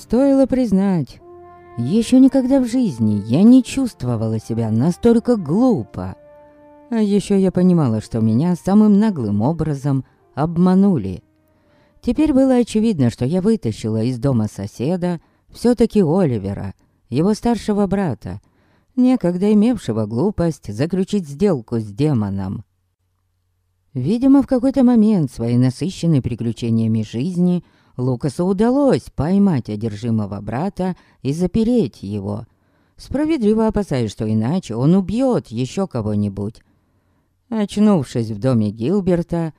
Стоило признать, еще никогда в жизни я не чувствовала себя настолько глупо. А еще я понимала, что меня самым наглым образом обманули. Теперь было очевидно, что я вытащила из дома соседа все-таки Оливера, его старшего брата, некогда имевшего глупость заключить сделку с демоном. Видимо, в какой-то момент своей насыщенной приключениями жизни Лукасу удалось поймать одержимого брата и запереть его, справедливо опасаясь, что иначе он убьет еще кого-нибудь. Очнувшись в доме Гилберта,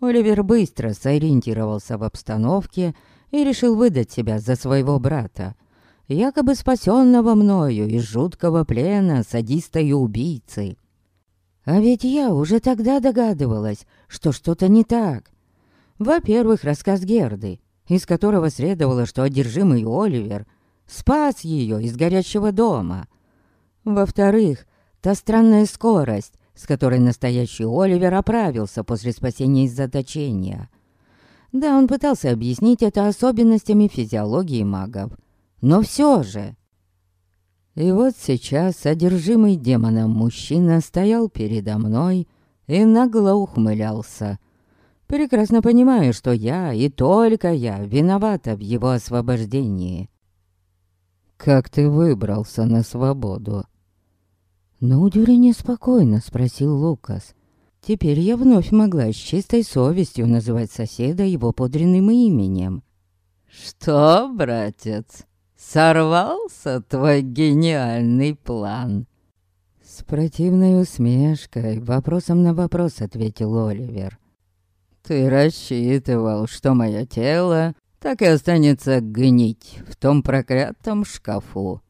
Оливер быстро сориентировался в обстановке и решил выдать себя за своего брата, якобы спасенного мною из жуткого плена садиста и убийцы. А ведь я уже тогда догадывалась, что что-то не так. Во-первых, рассказ Герды, из которого следовало, что одержимый Оливер спас ее из горящего дома. Во-вторых, та странная скорость, с которой настоящий Оливер оправился после спасения из заточения. Да, он пытался объяснить это особенностями физиологии магов. Но все же... И вот сейчас одержимый демоном мужчина стоял передо мной и нагло ухмылялся. Прекрасно понимаю, что я и только я виновата в его освобождении. «Как ты выбрался на свободу?» На удивление спокойно спросил Лукас. Теперь я вновь могла с чистой совестью называть соседа его подренным именем. «Что, братец, Сорвался твой гениальный план?» С противной усмешкой вопросом на вопрос ответил Оливер. «Ты рассчитывал, что мое тело так и останется гнить в том проклятом шкафу,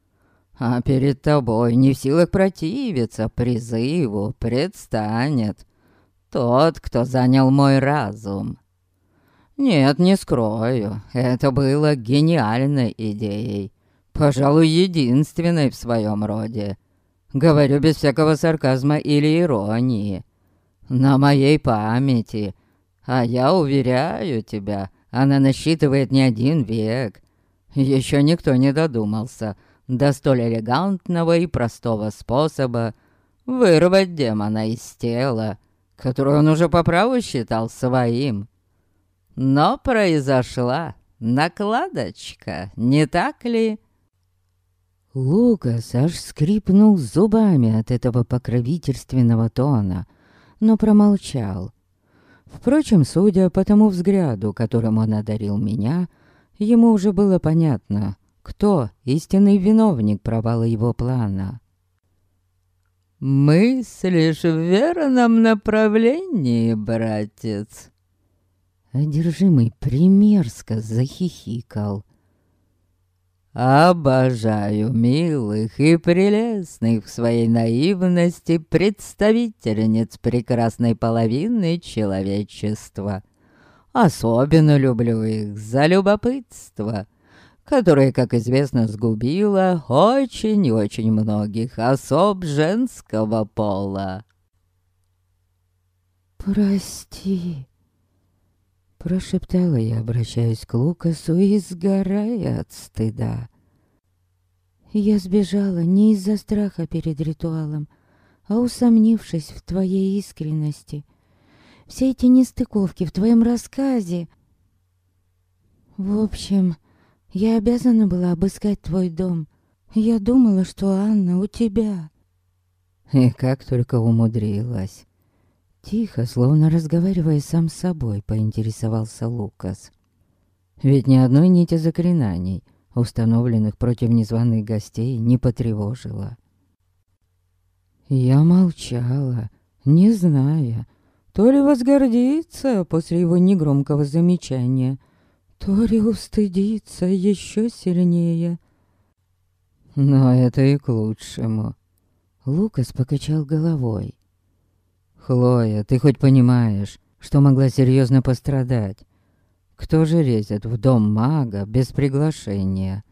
а перед тобой не в силах противиться призыву предстанет тот, кто занял мой разум. Нет, не скрою, это было гениальной идеей. Пожалуй, единственной в своем роде. Говорю без всякого сарказма или иронии. На моей памяти. А я уверяю тебя, она насчитывает не один век. Еще никто не додумался до столь элегантного и простого способа вырвать демона из тела, которое он уже по праву считал своим. Но произошла накладочка, не так ли?» Лукас аж скрипнул зубами от этого покровительственного тона, но промолчал. Впрочем, судя по тому взгляду, которым он одарил меня, ему уже было понятно, кто истинный виновник провала его плана. «Мыслишь в верном направлении, братец?» Одержимый примерзко захихикал. Обожаю милых и прелестных в своей наивности представительниц прекрасной половины человечества. Особенно люблю их за любопытство, которое, как известно, сгубило очень и очень многих особ женского пола. «Прости», Прошептала я, обращаясь к Лукасу и сгорая от стыда. Я сбежала не из-за страха перед ритуалом, а усомнившись в твоей искренности. Все эти нестыковки в твоем рассказе... В общем, я обязана была обыскать твой дом. Я думала, что Анна у тебя. И как только умудрилась. Тихо, словно разговаривая сам с собой, поинтересовался Лукас. Ведь ни одной нити заклинаний, установленных против незваных гостей, не потревожила. Я молчала, не зная, то ли возгордиться после его негромкого замечания, то ли устыдиться еще сильнее. Но это и к лучшему. Лукас покачал головой. «Хлоя, ты хоть понимаешь, что могла серьезно пострадать? Кто же лезет в дом мага без приглашения?»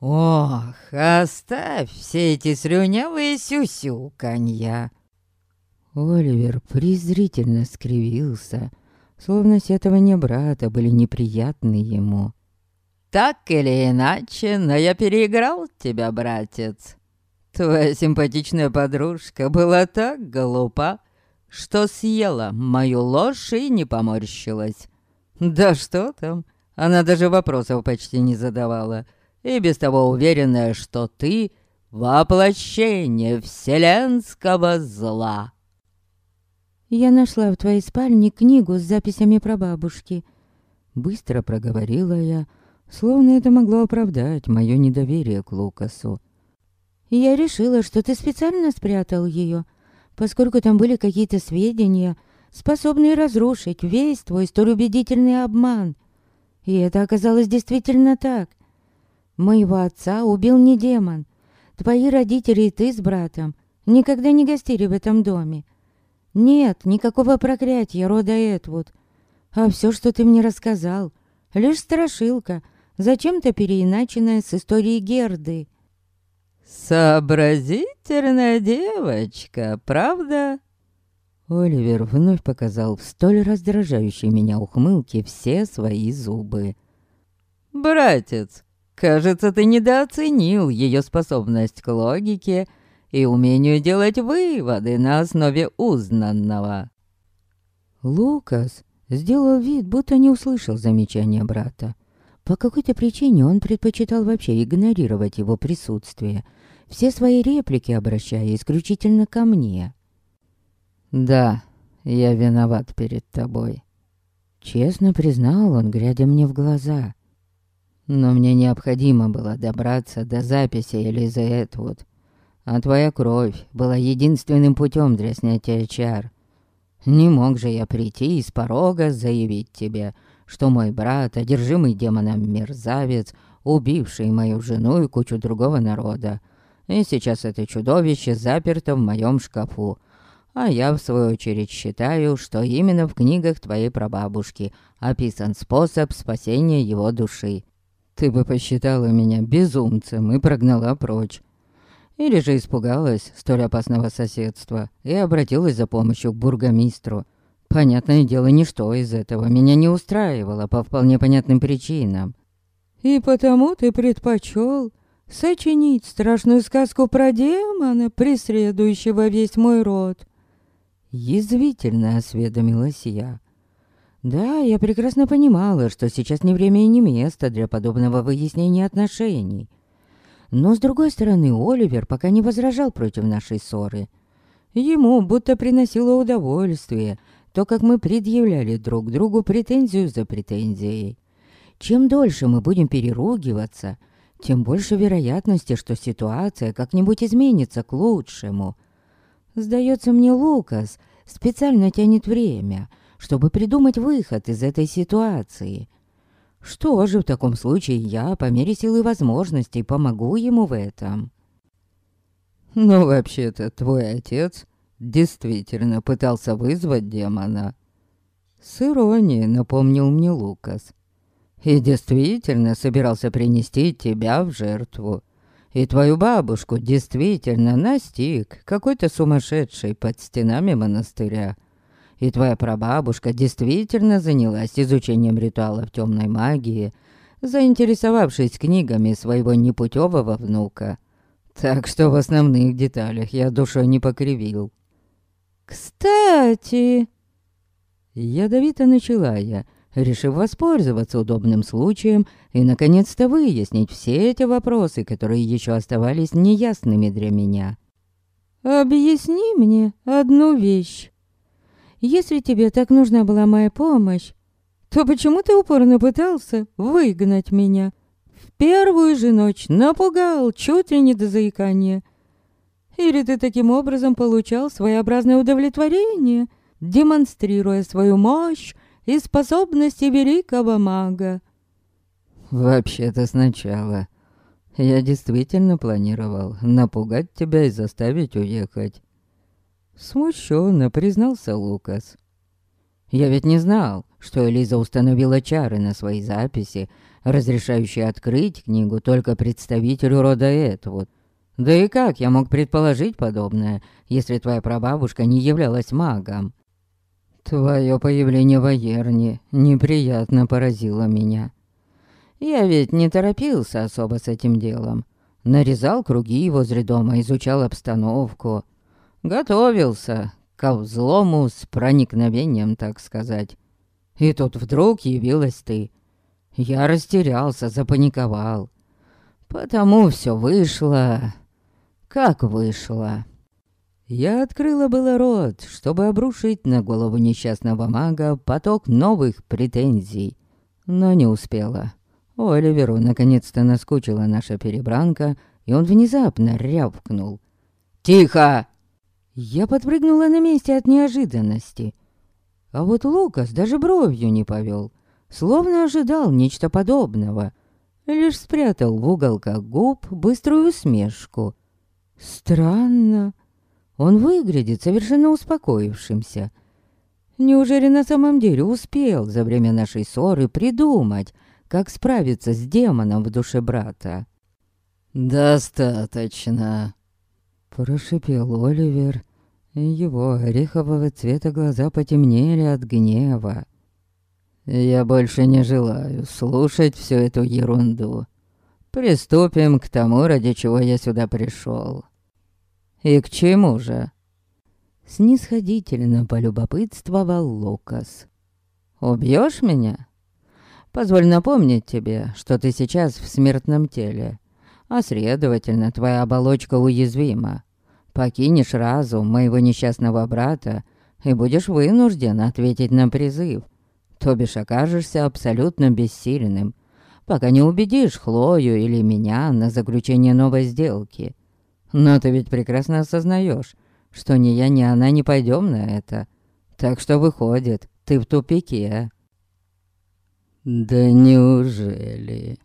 «Ох, оставь все эти слюнявые сюсюканья!» Оливер презрительно скривился, словно с этого не брата были неприятны ему. Так или иначе, но я переиграл тебя, братец. Твоя симпатичная подружка была так глупа, что съела мою ложь и не поморщилась. Да что там, она даже вопросов почти не задавала, и без того уверенная, что ты — воплощение вселенского зла. «Я нашла в твоей спальне книгу с записями про бабушки», — быстро проговорила я, словно это могло оправдать мое недоверие к Лукасу. «Я решила, что ты специально спрятал ее, поскольку там были какие-то сведения, способные разрушить весь твой столь убедительный обман. И это оказалось действительно так. Моего отца убил не демон. Твои родители и ты с братом никогда не гостили в этом доме. Нет никакого проклятия рода Этвуд. А все, что ты мне рассказал, лишь страшилка, зачем-то переиначенная с историей Герды. «Сообразительная девочка, правда?» Оливер вновь показал в столь раздражающей меня ухмылке все свои зубы. «Братец, кажется, ты недооценил ее способность к логике и умению делать выводы на основе узнанного». Лукас сделал вид, будто не услышал замечания брата. По какой-то причине он предпочитал вообще игнорировать его присутствие, все свои реплики обращая исключительно ко мне. «Да, я виноват перед тобой», — честно признал он, глядя мне в глаза. «Но мне необходимо было добраться до записи Элизы Этвуд, а твоя кровь была единственным путем для снятия чар. Не мог же я прийти и с порога заявить тебе, что мой брат, одержимый демоном мерзавец, убивший мою жену и кучу другого народа, и сейчас это чудовище заперто в моем шкафу, а я, в свою очередь, считаю, что именно в книгах твоей прабабушки описан способ спасения его души. Ты бы посчитала меня безумцем и прогнала прочь. Или же испугалась столь опасного соседства и обратилась за помощью к бургомистру. Понятное дело, ничто из этого меня не устраивало по вполне понятным причинам. И потому ты предпочел сочинить страшную сказку про демона, преследующего весь мой род. Язвительно осведомилась я. Да, я прекрасно понимала, что сейчас не время и не место для подобного выяснения отношений. Но, с другой стороны, Оливер пока не возражал против нашей ссоры. Ему будто приносило удовольствие то, как мы предъявляли друг другу претензию за претензией. Чем дольше мы будем переругиваться, тем больше вероятности, что ситуация как-нибудь изменится к лучшему — Сдается мне, Лукас специально тянет время, чтобы придумать выход из этой ситуации. Что же в таком случае я, по мере силы возможностей, помогу ему в этом? Ну, вообще-то, твой отец действительно пытался вызвать демона. С иронией напомнил мне Лукас. И действительно собирался принести тебя в жертву. И твою бабушку действительно настиг какой-то сумасшедший под стенами монастыря. И твоя прабабушка действительно занялась изучением ритуалов темной магии, заинтересовавшись книгами своего непутевого внука. Так что в основных деталях я душой не покривил. «Кстати...» Ядовито начала я, решив воспользоваться удобным случаем и, наконец-то, выяснить все эти вопросы, которые еще оставались неясными для меня. «Объясни мне одну вещь. Если тебе так нужна была моя помощь, то почему ты упорно пытался выгнать меня? В первую же ночь напугал чуть ли не до заикания. Или ты таким образом получал своеобразное удовлетворение, демонстрируя свою мощь и способности великого мага. Вообще-то сначала. Я действительно планировал напугать тебя и заставить уехать. Смущенно признался Лукас. Я ведь не знал, что Элиза установила чары на свои записи, разрешающие открыть книгу только представителю рода Этвуд. Да и как я мог предположить подобное, если твоя прабабушка не являлась магом? Твое появление в Аерне неприятно поразило меня. Я ведь не торопился особо с этим делом. Нарезал круги возле дома, изучал обстановку. Готовился ко взлому с проникновением, так сказать. И тут вдруг явилась ты. Я растерялся, запаниковал. Потому все вышло, как вышло. Я открыла было рот, чтобы обрушить на голову несчастного мага поток новых претензий, но не успела. Оливеру наконец-то наскучила наша перебранка, и он внезапно рявкнул. «Тихо!» Я подпрыгнула на месте от неожиданности. А вот Лукас даже бровью не повел, словно ожидал нечто подобного. Лишь спрятал в уголках губ быструю усмешку. Странно. Он выглядит совершенно успокоившимся. Неужели на самом деле успел за время нашей ссоры придумать, как справиться с демоном в душе брата? «Достаточно», — прошипел Оливер. Его орехового цвета глаза потемнели от гнева. «Я больше не желаю слушать всю эту ерунду. Приступим к тому, ради чего я сюда пришел. «И к чему же?» Снисходительно полюбопытствовал Лукас. «Убьешь меня? Позволь напомнить тебе, что ты сейчас в смертном теле, а следовательно, твоя оболочка уязвима. Покинешь разум моего несчастного брата и будешь вынужден ответить на призыв, то бишь окажешься абсолютно бессильным, пока не убедишь Хлою или меня на заключение новой сделки. Но ты ведь прекрасно осознаешь, что ни я, ни она не пойдем на это. Так что выходит, ты в тупике. Да неужели?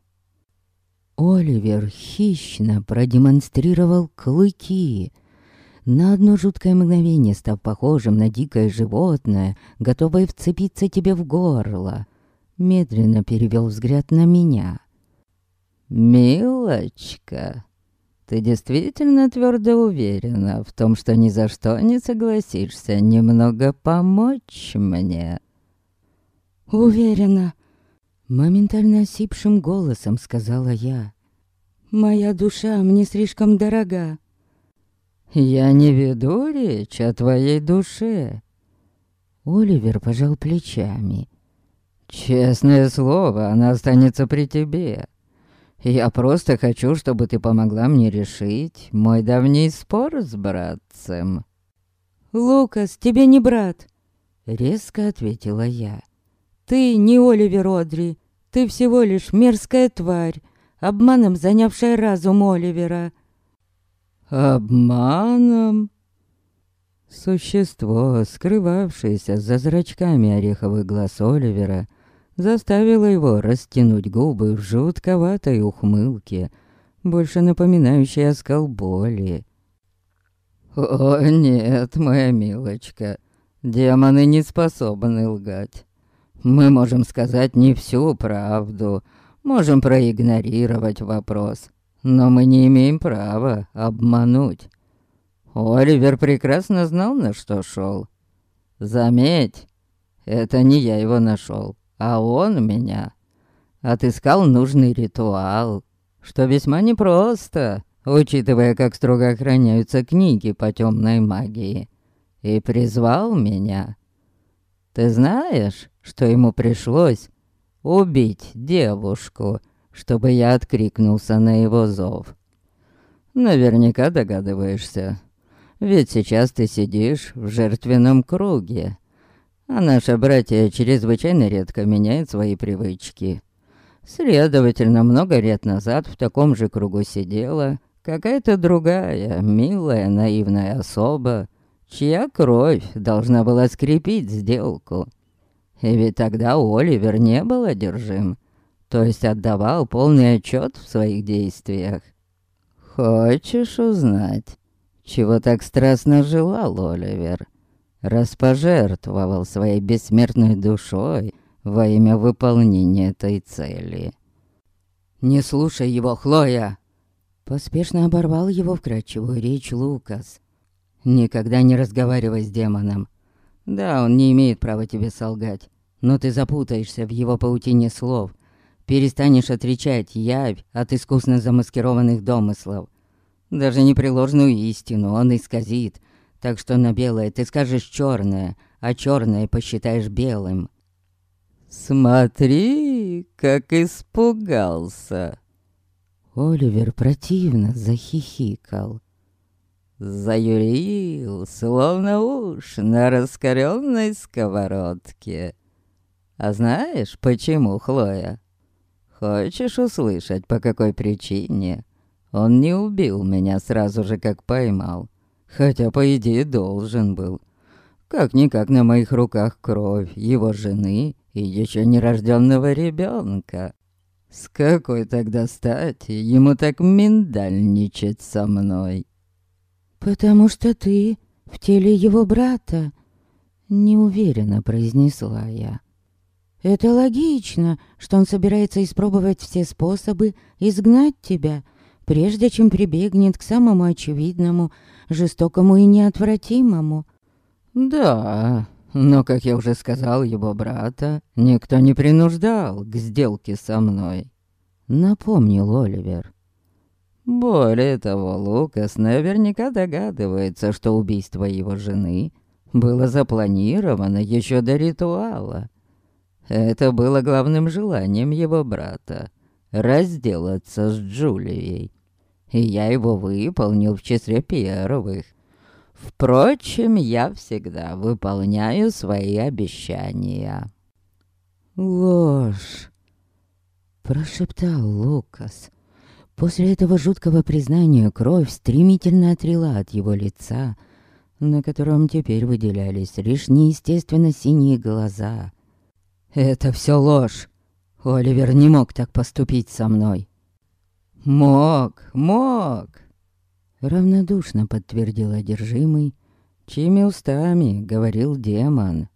Оливер хищно продемонстрировал клыки, на одно жуткое мгновение став похожим на дикое животное, готовое вцепиться тебе в горло. Медленно перевел взгляд на меня. «Милочка!» Ты действительно твердо уверена в том, что ни за что не согласишься немного помочь мне?» «Уверена», — моментально осипшим голосом сказала я. «Моя душа мне слишком дорога». «Я не веду речь о твоей душе». Оливер пожал плечами. «Честное слово, она останется при тебе. Я просто хочу, чтобы ты помогла мне решить мой давний спор с братцем». «Лукас, тебе не брат», — резко ответила я. «Ты не Оливер Одри, ты всего лишь мерзкая тварь, обманом занявшая разум Оливера». «Обманом?» Существо, скрывавшееся за зрачками ореховых глаз Оливера, заставила его растянуть губы в жутковатой ухмылке, больше напоминающей оскал боли. «О, нет, моя милочка, демоны не способны лгать. Мы можем сказать не всю правду, можем проигнорировать вопрос, но мы не имеем права обмануть. Оливер прекрасно знал, на что шел. Заметь, это не я его нашел, а он меня отыскал нужный ритуал, что весьма непросто, учитывая, как строго охраняются книги по темной магии, и призвал меня. Ты знаешь, что ему пришлось убить девушку, чтобы я откликнулся на его зов? Наверняка догадываешься, ведь сейчас ты сидишь в жертвенном круге, а наша братья чрезвычайно редко меняет свои привычки. Следовательно, много лет назад в таком же кругу сидела какая-то другая, милая, наивная особа, чья кровь должна была скрепить сделку. И ведь тогда Оливер не был одержим, то есть отдавал полный отчет в своих действиях. Хочешь узнать, чего так страстно желал Оливер? Распожертвовал своей бессмертной душой во имя выполнения этой цели. «Не слушай его, Хлоя!» Поспешно оборвал его вкрадчивую речь Лукас. «Никогда не разговаривай с демоном. Да, он не имеет права тебе солгать, но ты запутаешься в его паутине слов. перестанешь отричать явь от искусно замаскированных домыслов. Даже непреложную истину он исказит, так что на белое ты скажешь черное, а черное посчитаешь белым. «Смотри, как испугался!» Оливер противно захихикал. Заюрил, словно уж на раскаленной сковородке. А знаешь, почему, Хлоя? Хочешь услышать, по какой причине? Он не убил меня сразу же, как поймал. Хотя, по идее, должен был. Как-никак на моих руках кровь его жены и еще нерожденного ребенка. С какой тогда стати ему так миндальничать со мной? «Потому что ты в теле его брата», — неуверенно произнесла я. «Это логично, что он собирается испробовать все способы изгнать тебя, прежде чем прибегнет к самому очевидному, жестокому и неотвратимому». «Да, но, как я уже сказал его брата, никто не принуждал к сделке со мной», — напомнил Оливер. Более того, Лукас наверняка догадывается, что убийство его жены было запланировано еще до ритуала. Это было главным желанием его брата — разделаться с Джулией. И я его выполнил в числе первых. Впрочем, я всегда выполняю свои обещания. «Ложь!» — прошептал Лукас. После этого жуткого признания кровь стремительно отрела от его лица, на котором теперь выделялись лишь неестественно синие глаза. «Это все ложь! Оливер не мог так поступить со мной!» «Мог, мог!» Равнодушно подтвердил одержимый, чьими устами говорил демон.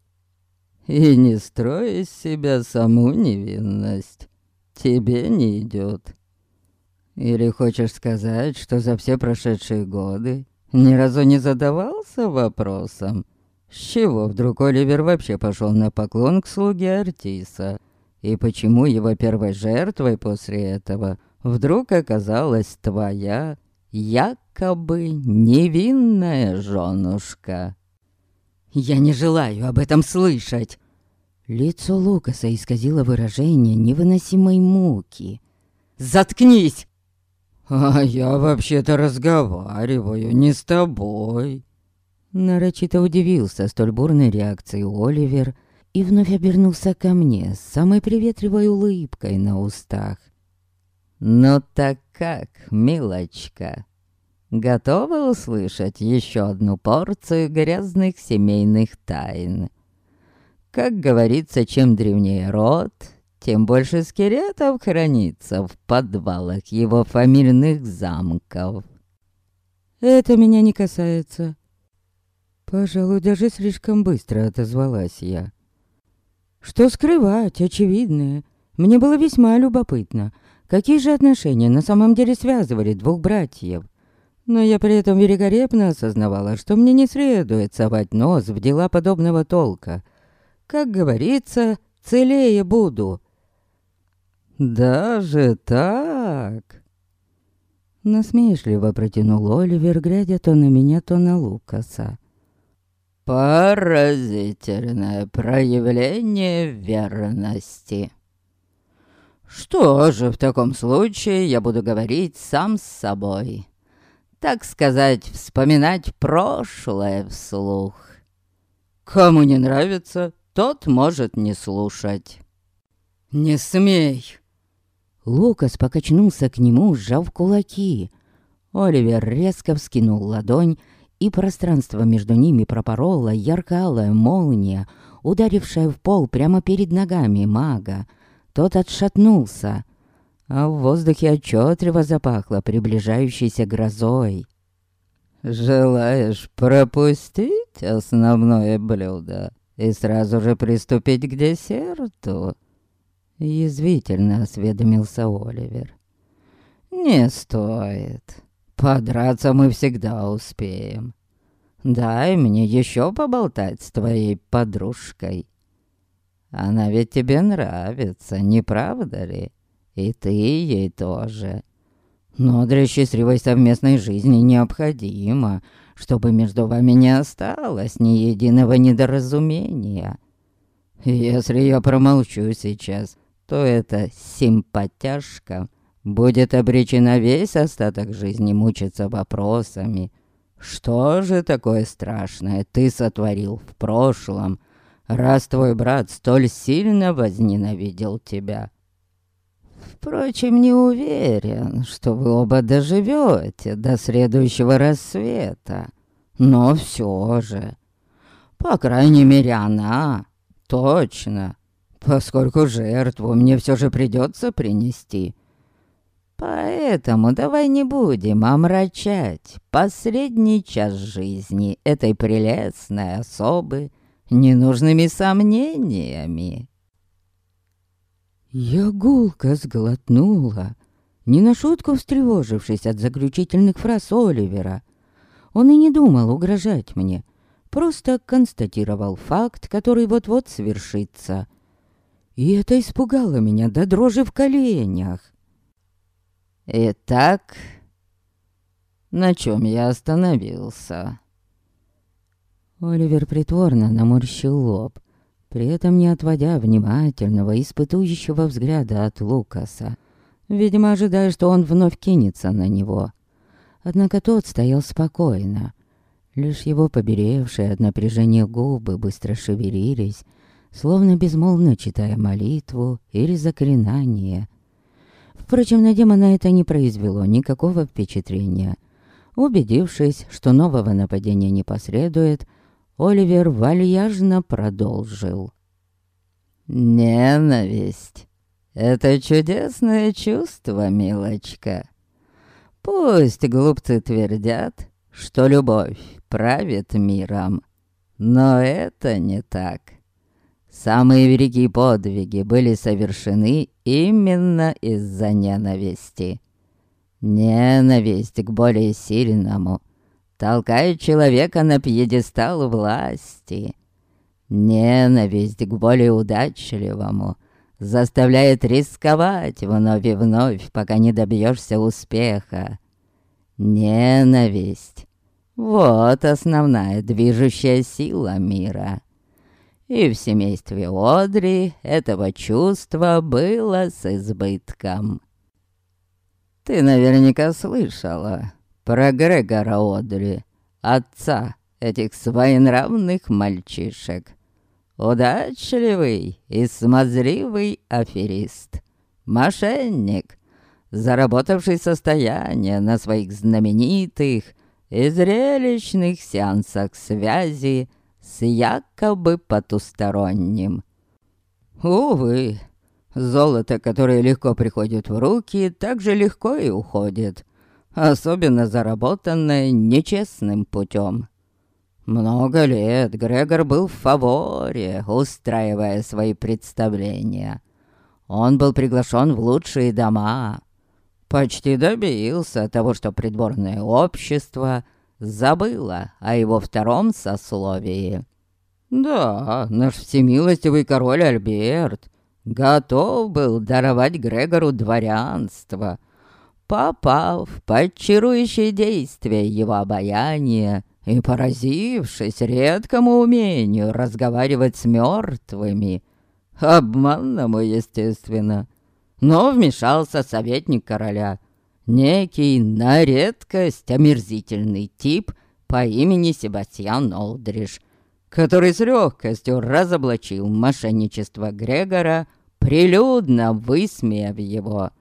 «И не строй из себя саму невинность, тебе не идет. Или хочешь сказать, что за все прошедшие годы ни разу не задавался вопросом, с чего вдруг Оливер вообще пошел на поклон к слуге Артиса? И почему его первой жертвой после этого вдруг оказалась твоя, якобы невинная женушка? «Я не желаю об этом слышать!» Лицо Лукаса исказило выражение невыносимой муки. «Заткнись!» «А я вообще-то разговариваю не с тобой». Нарочито удивился столь бурной реакцией Оливер и вновь обернулся ко мне с самой приветливой улыбкой на устах. «Ну так как, милочка, готова услышать еще одну порцию грязных семейных тайн? Как говорится, чем древнее род, тем больше скелетов хранится в подвалах его фамильных замков. Это меня не касается. Пожалуй, даже слишком быстро отозвалась я. Что скрывать, очевидное. Мне было весьма любопытно, какие же отношения на самом деле связывали двух братьев. Но я при этом великолепно осознавала, что мне не следует совать нос в дела подобного толка. Как говорится, целее буду. «Даже так?» Насмешливо протянул Оливер, глядя то на меня, то на Лукаса. «Поразительное проявление верности!» «Что же, в таком случае я буду говорить сам с собой. Так сказать, вспоминать прошлое вслух. Кому не нравится, тот может не слушать». «Не смей!» Лукас покачнулся к нему, сжав кулаки. Оливер резко вскинул ладонь, и пространство между ними пропорола ярко-алая молния, ударившая в пол прямо перед ногами мага. Тот отшатнулся, а в воздухе отчетливо запахло приближающейся грозой. «Желаешь пропустить основное блюдо и сразу же приступить к десерту?» Язвительно осведомился Оливер. «Не стоит. Подраться мы всегда успеем. Дай мне еще поболтать с твоей подружкой. Она ведь тебе нравится, не правда ли? И ты ей тоже. Но для счастливой совместной жизни необходимо, чтобы между вами не осталось ни единого недоразумения. Если я промолчу сейчас, то эта симпатяшка будет обречена весь остаток жизни мучиться вопросами. Что же такое страшное ты сотворил в прошлом, раз твой брат столь сильно возненавидел тебя? Впрочем, не уверен, что вы оба доживете до следующего рассвета. Но все же, по крайней мере, она точно, поскольку жертву мне все же придется принести. Поэтому давай не будем омрачать последний час жизни этой прелестной особы ненужными сомнениями. Я гулко сглотнула, не на шутку встревожившись от заключительных фраз Оливера. Он и не думал угрожать мне, просто констатировал факт, который вот-вот свершится. И это испугало меня до дрожи в коленях. Итак, на чем я остановился? Оливер притворно наморщил лоб при этом не отводя внимательного, испытующего взгляда от Лукаса. Видимо, ожидая, что он вновь кинется на него. Однако тот стоял спокойно. Лишь его поберевшие от напряжения губы быстро шевелились, словно безмолвно читая молитву или заклинание. Впрочем, на демона это не произвело никакого впечатления. Убедившись, что нового нападения не последует, Оливер вальяжно продолжил. «Ненависть — это чудесное чувство, милочка. Пусть глупцы твердят, что любовь правит миром, но это не так. Самые великие подвиги были совершены именно из-за ненависти. Ненависть к более сильному — толкает человека на пьедестал власти. Ненависть к более удачливому заставляет рисковать вновь и вновь, пока не добьешься успеха. Ненависть — вот основная движущая сила мира. И в семействе Одри этого чувства было с избытком. Ты наверняка слышала, про Грегора Одри, отца этих своенравных мальчишек. Удачливый и смазливый аферист, мошенник, заработавший состояние на своих знаменитых и зрелищных сеансах связи с якобы потусторонним. Увы, золото, которое легко приходит в руки, так же легко и уходит особенно заработанное нечестным путем. Много лет Грегор был в фаворе, устраивая свои представления. Он был приглашен в лучшие дома. Почти добился того, что придворное общество забыло о его втором сословии. Да, наш всемилостивый король Альберт готов был даровать Грегору дворянство — попав под чарующее действие его обаяния и поразившись редкому умению разговаривать с мертвыми, обманному, естественно. Но вмешался советник короля, некий на редкость омерзительный тип по имени Себастьян Олдриш, который с легкостью разоблачил мошенничество Грегора, прилюдно высмеяв его.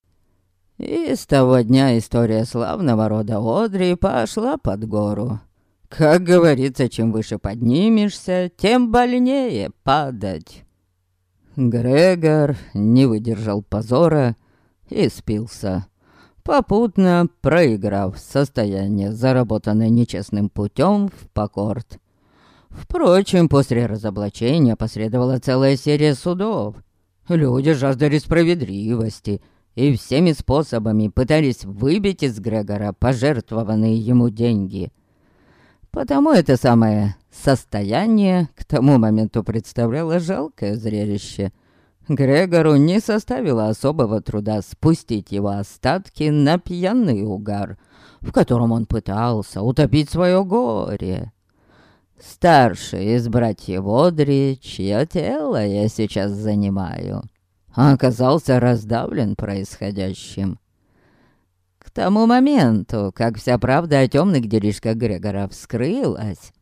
И с того дня история славного рода Одри пошла под гору. Как говорится, чем выше поднимешься, тем больнее падать. Грегор не выдержал позора и спился, попутно проиграв состояние, заработанное нечестным путем в покорт. Впрочем, после разоблачения последовала целая серия судов. Люди жаждали справедливости — и всеми способами пытались выбить из Грегора пожертвованные ему деньги. Потому это самое состояние к тому моменту представляло жалкое зрелище. Грегору не составило особого труда спустить его остатки на пьяный угар, в котором он пытался утопить свое горе. Старший из братьев Одри, чье тело я сейчас занимаю, оказался раздавлен происходящим. К тому моменту, как вся правда о темных делишках Грегора вскрылась,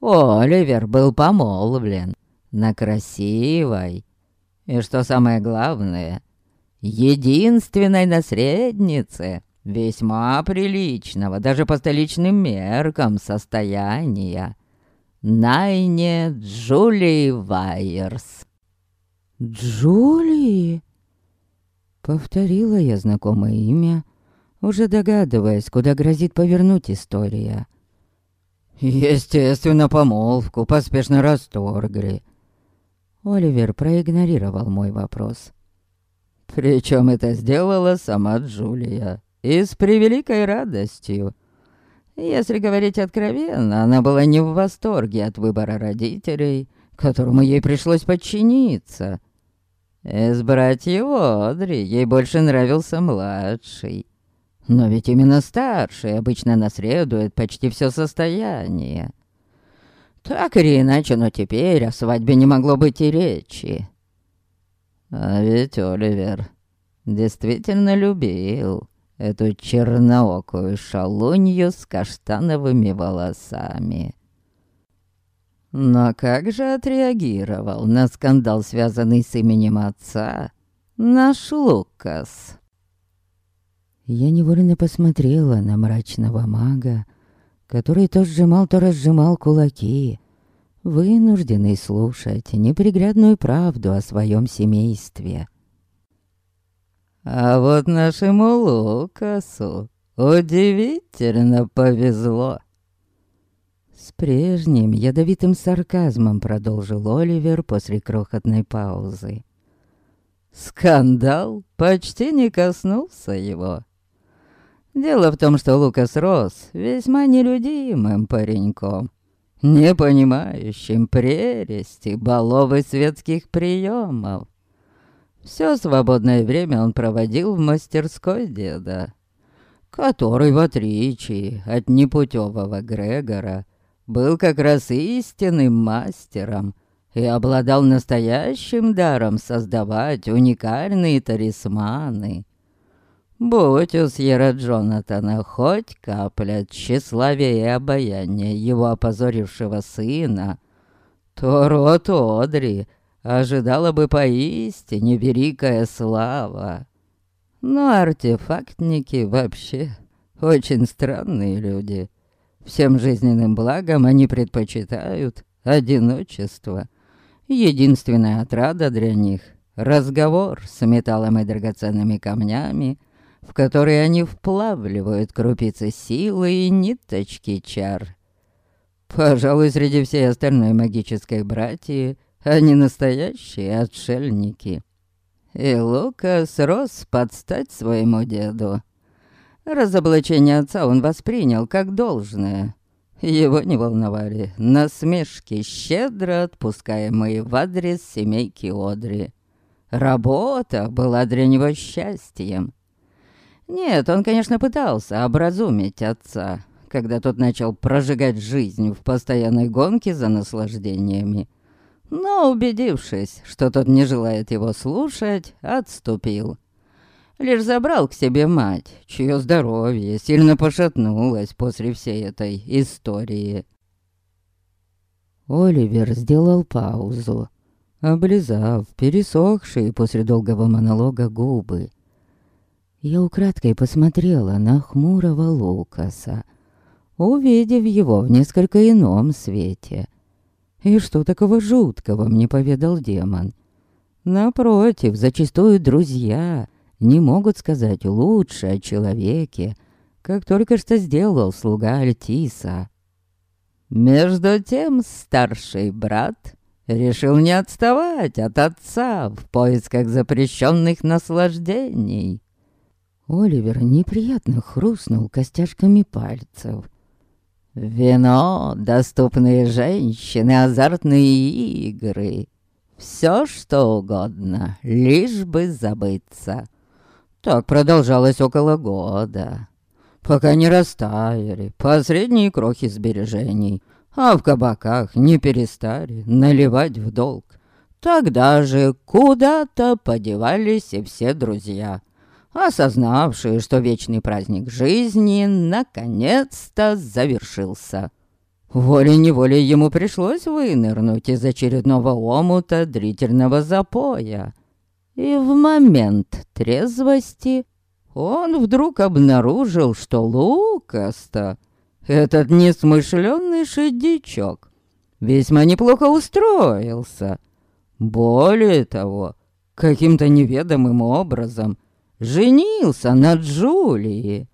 Оливер был помолвлен на красивой и, что самое главное, единственной наследнице весьма приличного, даже по столичным меркам, состояния. Найне Джули Вайерс. «Джули?» Повторила я знакомое имя, уже догадываясь, куда грозит повернуть история. Естественно, помолвку поспешно расторгли. Оливер проигнорировал мой вопрос. Причем это сделала сама Джулия. И с превеликой радостью. Если говорить откровенно, она была не в восторге от выбора родителей, которому ей пришлось подчиниться. Из братьев Одри ей больше нравился младший. Но ведь именно старший обычно наследует почти все состояние. Так или иначе, но теперь о свадьбе не могло быть и речи. А ведь Оливер действительно любил эту черноокую шалунью с каштановыми волосами. Но как же отреагировал на скандал, связанный с именем отца, наш Лукас? Я невольно посмотрела на мрачного мага, который то сжимал, то разжимал кулаки, вынужденный слушать неприглядную правду о своем семействе. А вот нашему Лукасу удивительно повезло. С прежним ядовитым сарказмом продолжил Оливер после крохотной паузы. Скандал почти не коснулся его. Дело в том, что Лукас рос весьма нелюдимым пареньком, не понимающим прелести балов и светских приемов. Все свободное время он проводил в мастерской деда, который, в отличие от непутевого Грегора, был как раз истинным мастером и обладал настоящим даром создавать уникальные талисманы. Будь у Сьерра Джонатана хоть капля тщеславия и обаяния его опозорившего сына, то рот Одри ожидала бы поистине великая слава. Но артефактники вообще очень странные люди. Всем жизненным благом они предпочитают одиночество. Единственная отрада для них — разговор с металлом и драгоценными камнями — в которые они вплавливают крупицы силы и ниточки чар. Пожалуй, среди всей остальной магической братьи они настоящие отшельники. И Лукас рос под стать своему деду. Разоблачение отца он воспринял как должное. Его не волновали насмешки, щедро отпускаемые в адрес семейки Одри. Работа была для него счастьем. Нет, он, конечно, пытался образумить отца, когда тот начал прожигать жизнь в постоянной гонке за наслаждениями. Но, убедившись, что тот не желает его слушать, отступил. Лишь забрал к себе мать, чье здоровье сильно пошатнулось после всей этой истории. Оливер сделал паузу, облизав пересохшие после долгого монолога губы. Я украдкой посмотрела на хмурого Лукаса, увидев его в несколько ином свете. И что такого жуткого мне поведал демон? Напротив, зачастую друзья не могут сказать лучше о человеке, как только что сделал слуга Альтиса. Между тем старший брат решил не отставать от отца в поисках запрещенных наслаждений. Оливер неприятно хрустнул костяшками пальцев. Вино, доступные женщины, азартные игры. Все что угодно, лишь бы забыться. Так продолжалось около года, пока не растаяли последние крохи сбережений, а в кабаках не перестали наливать в долг. Тогда же куда-то подевались и все друзья, осознавшие, что вечный праздник жизни наконец-то завершился. Волей-неволей ему пришлось вынырнуть из очередного омута длительного запоя. И в момент трезвости он вдруг обнаружил, что Лукаста, этот несмышленный шедичок, весьма неплохо устроился. Более того, каким-то неведомым образом женился на Джулии,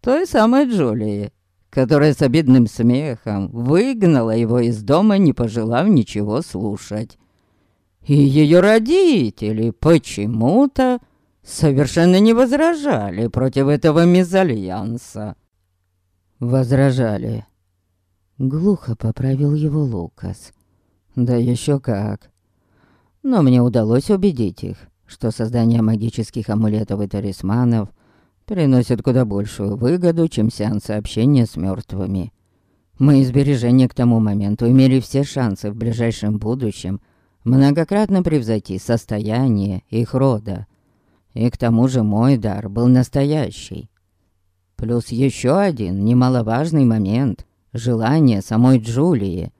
той самой Джулии, которая с обидным смехом выгнала его из дома, не пожелав ничего слушать. И ее родители почему-то совершенно не возражали против этого мезальянса. Возражали. Глухо поправил его Лукас. Да еще как. Но мне удалось убедить их, что создание магических амулетов и талисманов – приносят куда большую выгоду, чем сеансы общения с мертвыми. Мои сбережения к тому моменту имели все шансы в ближайшем будущем многократно превзойти состояние их рода. И к тому же мой дар был настоящий. Плюс еще один немаловажный момент – желание самой Джулии.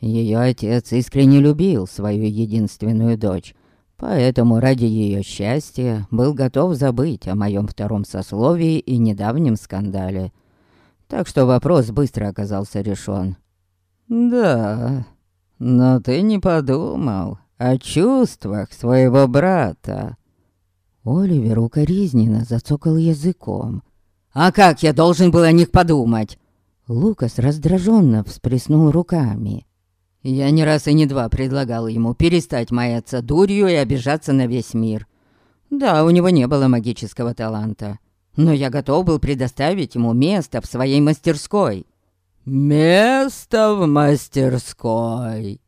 Ее отец искренне любил свою единственную дочь – Поэтому ради ее счастья был готов забыть о моем втором сословии и недавнем скандале. Так что вопрос быстро оказался решен. «Да, но ты не подумал о чувствах своего брата». Оливер укоризненно зацокал языком. «А как я должен был о них подумать?» Лукас раздраженно всплеснул руками. Я не раз и не два предлагал ему перестать маяться дурью и обижаться на весь мир. Да, у него не было магического таланта, но я готов был предоставить ему место в своей мастерской. «Место в мастерской!»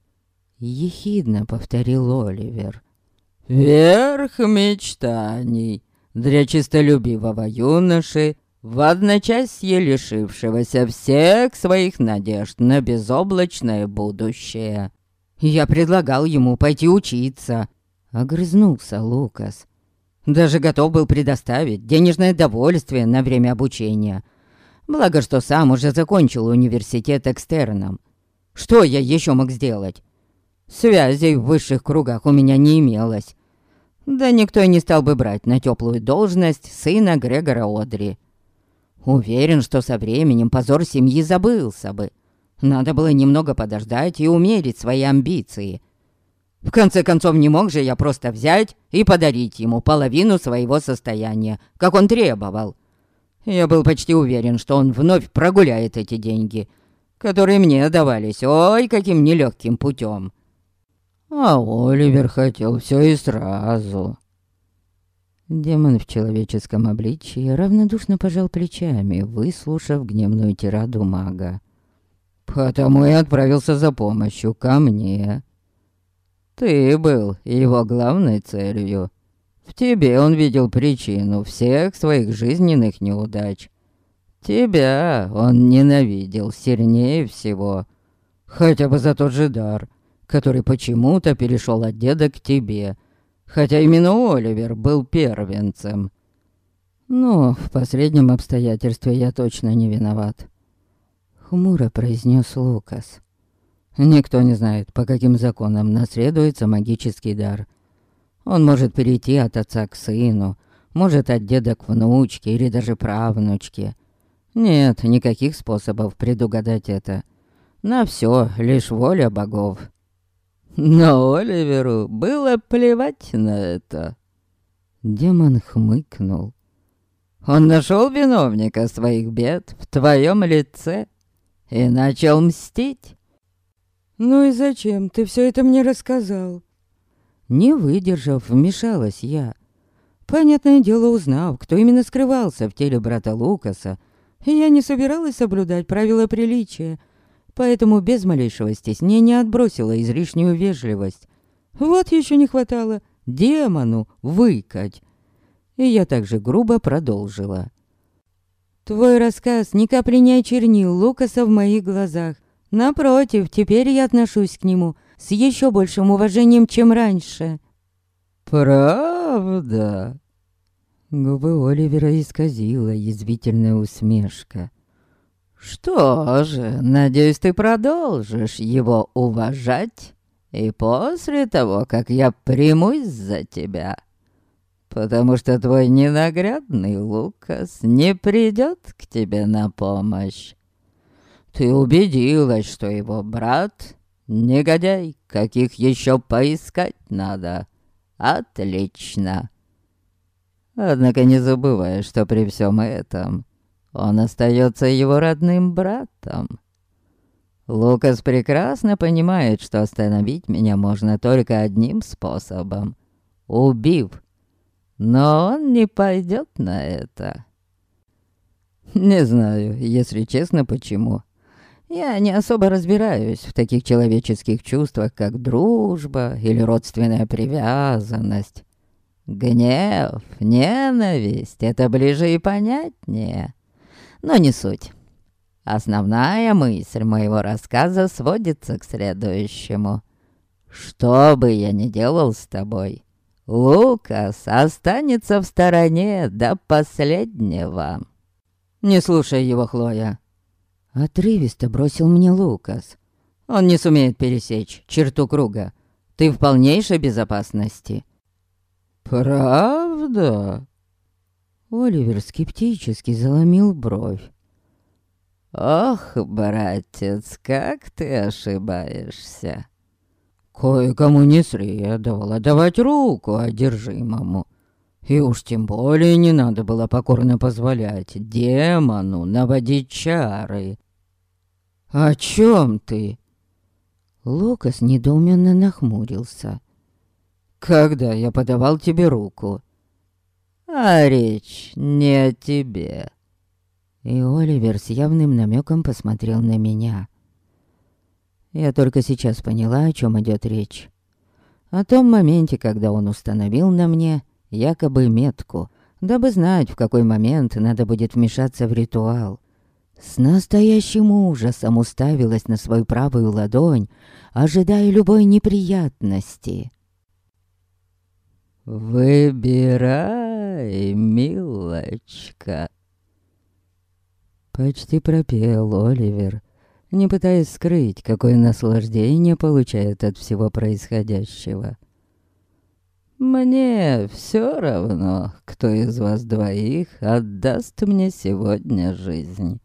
Ехидно повторил Оливер. «Верх мечтаний для чистолюбивого юноши в одночасье лишившегося всех своих надежд на безоблачное будущее. Я предлагал ему пойти учиться. Огрызнулся Лукас. Даже готов был предоставить денежное довольствие на время обучения. Благо, что сам уже закончил университет экстерном. Что я еще мог сделать? Связей в высших кругах у меня не имелось. Да никто и не стал бы брать на теплую должность сына Грегора Одри. Уверен, что со временем позор семьи забылся бы. Надо было немного подождать и умерить свои амбиции. В конце концов, не мог же я просто взять и подарить ему половину своего состояния, как он требовал. Я был почти уверен, что он вновь прогуляет эти деньги, которые мне давались, ой, каким нелегким путем. А Оливер хотел все и сразу. Демон в человеческом обличии равнодушно пожал плечами, выслушав гневную тираду мага. «Потому и отправился за помощью ко мне. Ты был его главной целью. В тебе он видел причину всех своих жизненных неудач. Тебя он ненавидел сильнее всего, хотя бы за тот же дар, который почему-то перешел от деда к тебе» хотя именно Оливер был первенцем. Но в последнем обстоятельстве я точно не виноват. Хмуро произнес Лукас. Никто не знает, по каким законам наследуется магический дар. Он может перейти от отца к сыну, может от деда к внучке или даже правнучке. Нет никаких способов предугадать это. На все лишь воля богов. Но Оливеру было плевать на это. Демон хмыкнул. Он нашел виновника своих бед в твоем лице и начал мстить. «Ну и зачем ты все это мне рассказал?» Не выдержав, вмешалась я. Понятное дело, узнав, кто именно скрывался в теле брата Лукаса, я не собиралась соблюдать правила приличия, поэтому без малейшего стеснения отбросила излишнюю вежливость. Вот еще не хватало демону выкать. И я также грубо продолжила. Твой рассказ ни капли не очернил Лукаса в моих глазах. Напротив, теперь я отношусь к нему с еще большим уважением, чем раньше. «Правда?» Губы Оливера исказила язвительная усмешка. «Что же, надеюсь, ты продолжишь его уважать и после того, как я примусь за тебя, потому что твой ненаглядный Лукас не придет к тебе на помощь. Ты убедилась, что его брат — негодяй, каких еще поискать надо. Отлично. Однако не забывай, что при всем этом он остается его родным братом. Лукас прекрасно понимает, что остановить меня можно только одним способом — убив. Но он не пойдет на это. Не знаю, если честно, почему. Я не особо разбираюсь в таких человеческих чувствах, как дружба или родственная привязанность. Гнев, ненависть — это ближе и понятнее. Но не суть. Основная мысль моего рассказа сводится к следующему. Что бы я ни делал с тобой, Лукас останется в стороне до последнего. Не слушай его, Хлоя. Отрывисто бросил мне Лукас. Он не сумеет пересечь черту круга. Ты в полнейшей безопасности. Правда? Оливер скептически заломил бровь. «Ох, братец, как ты ошибаешься!» Кое-кому не следовало давать руку одержимому. И уж тем более не надо было покорно позволять демону наводить чары. «О чем ты?» Лукас недоуменно нахмурился. «Когда я подавал тебе руку?» «А речь не о тебе», и Оливер с явным намеком посмотрел на меня. Я только сейчас поняла, о чем идет речь. О том моменте, когда он установил на мне якобы метку, дабы знать, в какой момент надо будет вмешаться в ритуал. С настоящим ужасом уставилась на свою правую ладонь, ожидая любой неприятности. «Выбирай, милочка», Почти пропел Оливер, не пытаясь скрыть, какое наслаждение получает от всего происходящего. «Мне все равно, кто из вас двоих отдаст мне сегодня жизнь.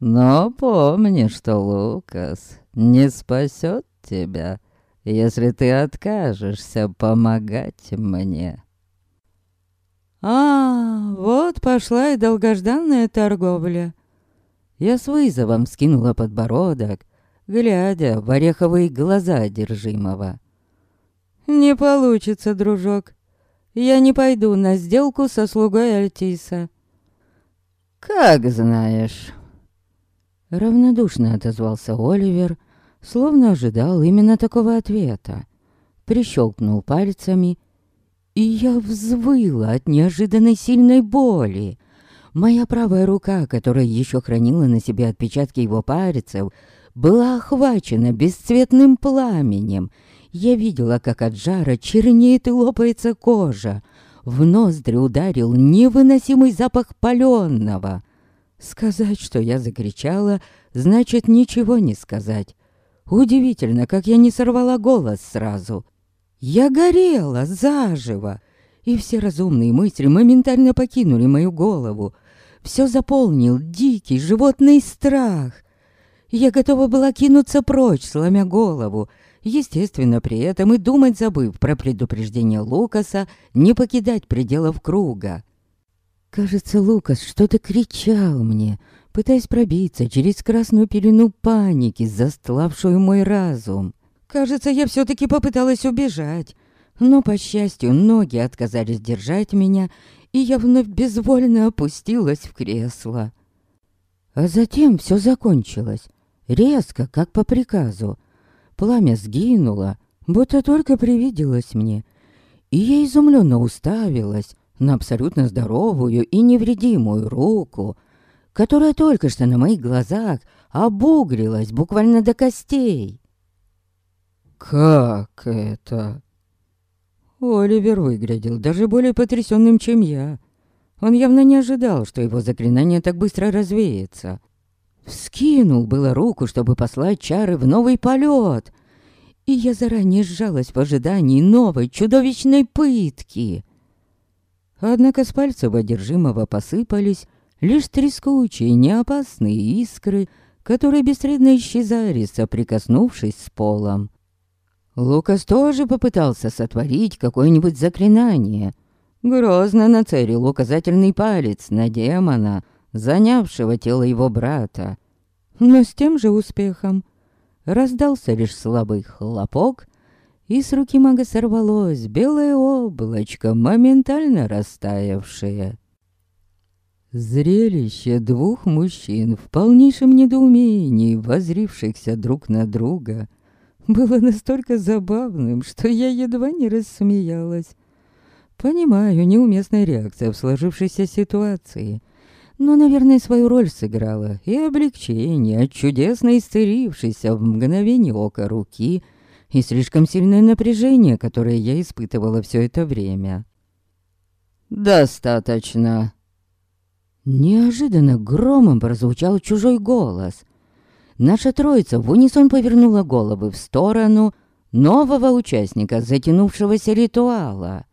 Но помни, что Лукас не спасет тебя, если ты откажешься помогать мне». А, вот пошла и долгожданная торговля. Я с вызовом скинула подбородок, глядя в ореховые глаза одержимого. «Не получится, дружок. Я не пойду на сделку со слугой Альтиса». «Как знаешь». Равнодушно отозвался Оливер, словно ожидал именно такого ответа. Прищелкнул пальцами, и я взвыла от неожиданной сильной боли. Моя правая рука, которая еще хранила на себе отпечатки его пальцев, была охвачена бесцветным пламенем. Я видела, как от жара чернеет и лопается кожа. В ноздри ударил невыносимый запах паленого. Сказать, что я закричала, значит ничего не сказать. Удивительно, как я не сорвала голос сразу. Я горела заживо, и все разумные мысли моментально покинули мою голову. Все заполнил дикий животный страх. Я готова была кинуться прочь, сломя голову, естественно, при этом и думать забыв про предупреждение Лукаса не покидать пределов круга. Кажется, Лукас что-то кричал мне, пытаясь пробиться через красную пелену паники, застлавшую мой разум. Кажется, я все-таки попыталась убежать. Но, по счастью, ноги отказались держать меня, и я вновь безвольно опустилась в кресло. А затем все закончилось. Резко, как по приказу. Пламя сгинуло, будто только привиделось мне, и я изумленно уставилась на абсолютно здоровую и невредимую руку, которая только что на моих глазах обугрилась буквально до костей. «Как это?» Оливер выглядел даже более потрясенным, чем я. Он явно не ожидал, что его заклинание так быстро развеется. Вскинул было руку, чтобы послать чары в новый полет, и я заранее сжалась в ожидании новой чудовищной пытки. Однако с пальцев одержимого посыпались лишь трескучие, неопасные искры, которые бесследно исчезали, соприкоснувшись с полом. Лукас тоже попытался сотворить какое-нибудь заклинание. Грозно нацелил указательный палец на демона, занявшего тело его брата. Но с тем же успехом раздался лишь слабый хлопок, и с руки мага сорвалось белое облачко, моментально растаявшее. Зрелище двух мужчин в полнейшем недоумении, возрившихся друг на друга, было настолько забавным, что я едва не рассмеялась. Понимаю, неуместная реакция в сложившейся ситуации, но, наверное, свою роль сыграла и облегчение от чудесно исцелившейся в мгновение ока руки и слишком сильное напряжение, которое я испытывала все это время. «Достаточно!» Неожиданно громом прозвучал чужой голос — наша троица в унисон повернула головы в сторону нового участника затянувшегося ритуала.